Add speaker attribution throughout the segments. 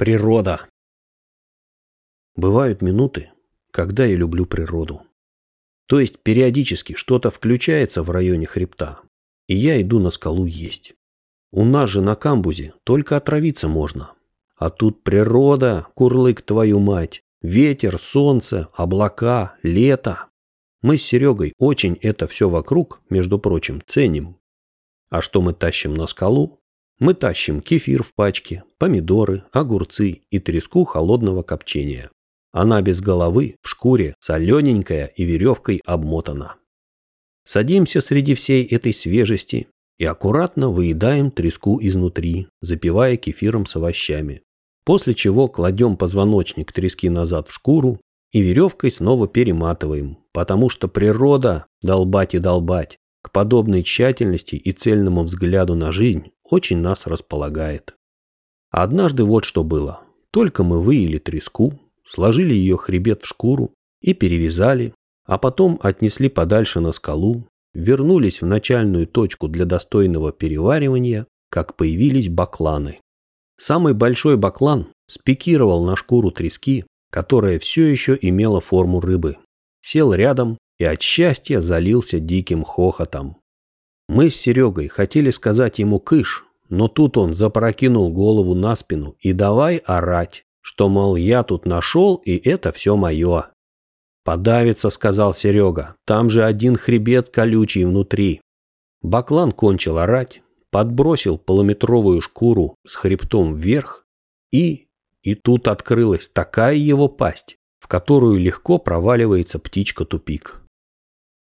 Speaker 1: Природа. Бывают минуты, когда я люблю природу. То есть периодически что-то включается в районе хребта, и я иду на скалу есть. У нас же на камбузе только отравиться можно. А тут природа, курлык твою мать, ветер, солнце, облака, лето. Мы с Серегой очень это все вокруг, между прочим, ценим. А что мы тащим на скалу, мы тащим кефир в пачке, помидоры, огурцы и треску холодного копчения. Она без головы, в шкуре, солененькая и веревкой обмотана. Садимся среди всей этой свежести и аккуратно выедаем треску изнутри, запивая кефиром с овощами. После чего кладем позвоночник трески назад в шкуру и веревкой снова перематываем, потому что природа, долбать и долбать, к подобной тщательности и цельному взгляду на жизнь очень нас располагает. однажды вот что было. Только мы выели треску, сложили ее хребет в шкуру и перевязали, а потом отнесли подальше на скалу, вернулись в начальную точку для достойного переваривания, как появились бакланы. Самый большой баклан спикировал на шкуру трески, которая все еще имела форму рыбы. Сел рядом и от счастья залился диким хохотом. Мы с Серегой хотели сказать ему «кыш», но тут он запрокинул голову на спину и давай орать, что, мол, я тут нашел, и это все мое. «Подавится», — сказал Серега, — «там же один хребет колючий внутри». Баклан кончил орать, подбросил полуметровую шкуру с хребтом вверх и... И тут открылась такая его пасть, в которую легко проваливается птичка-тупик.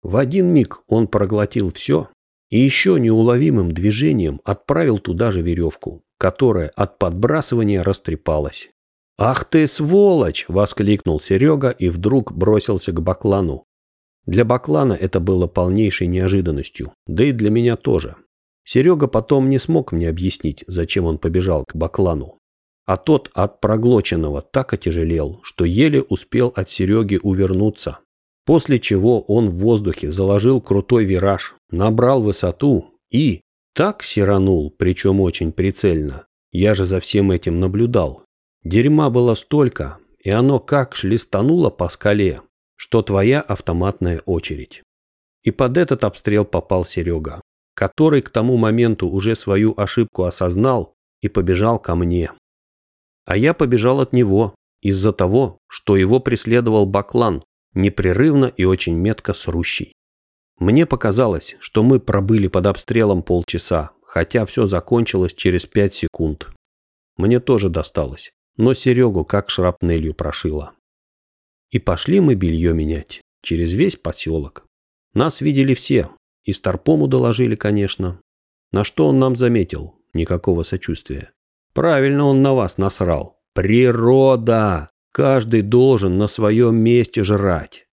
Speaker 1: В один миг он проглотил все, и еще неуловимым движением отправил туда же веревку, которая от подбрасывания растрепалась. «Ах ты, сволочь!» – воскликнул Серега и вдруг бросился к Баклану. Для Баклана это было полнейшей неожиданностью, да и для меня тоже. Серега потом не смог мне объяснить, зачем он побежал к Баклану. А тот от проглоченного так отяжелел, что еле успел от Сереги увернуться. После чего он в воздухе заложил крутой вираж, набрал высоту и так сиранул, причем очень прицельно. Я же за всем этим наблюдал. Дерьма было столько, и оно как шлистануло по скале, что твоя автоматная очередь. И под этот обстрел попал Серега, который к тому моменту уже свою ошибку осознал и побежал ко мне. А я побежал от него из-за того, что его преследовал Баклан, непрерывно и очень метко срущий. Мне показалось, что мы пробыли под обстрелом полчаса, хотя все закончилось через пять секунд. Мне тоже досталось, но Серегу как шрапнелью прошило. И пошли мы белье менять, через весь поселок. Нас видели все, и Старпому доложили, конечно. На что он нам заметил? Никакого сочувствия. Правильно он на вас насрал. Природа! Каждый должен на своем месте жрать.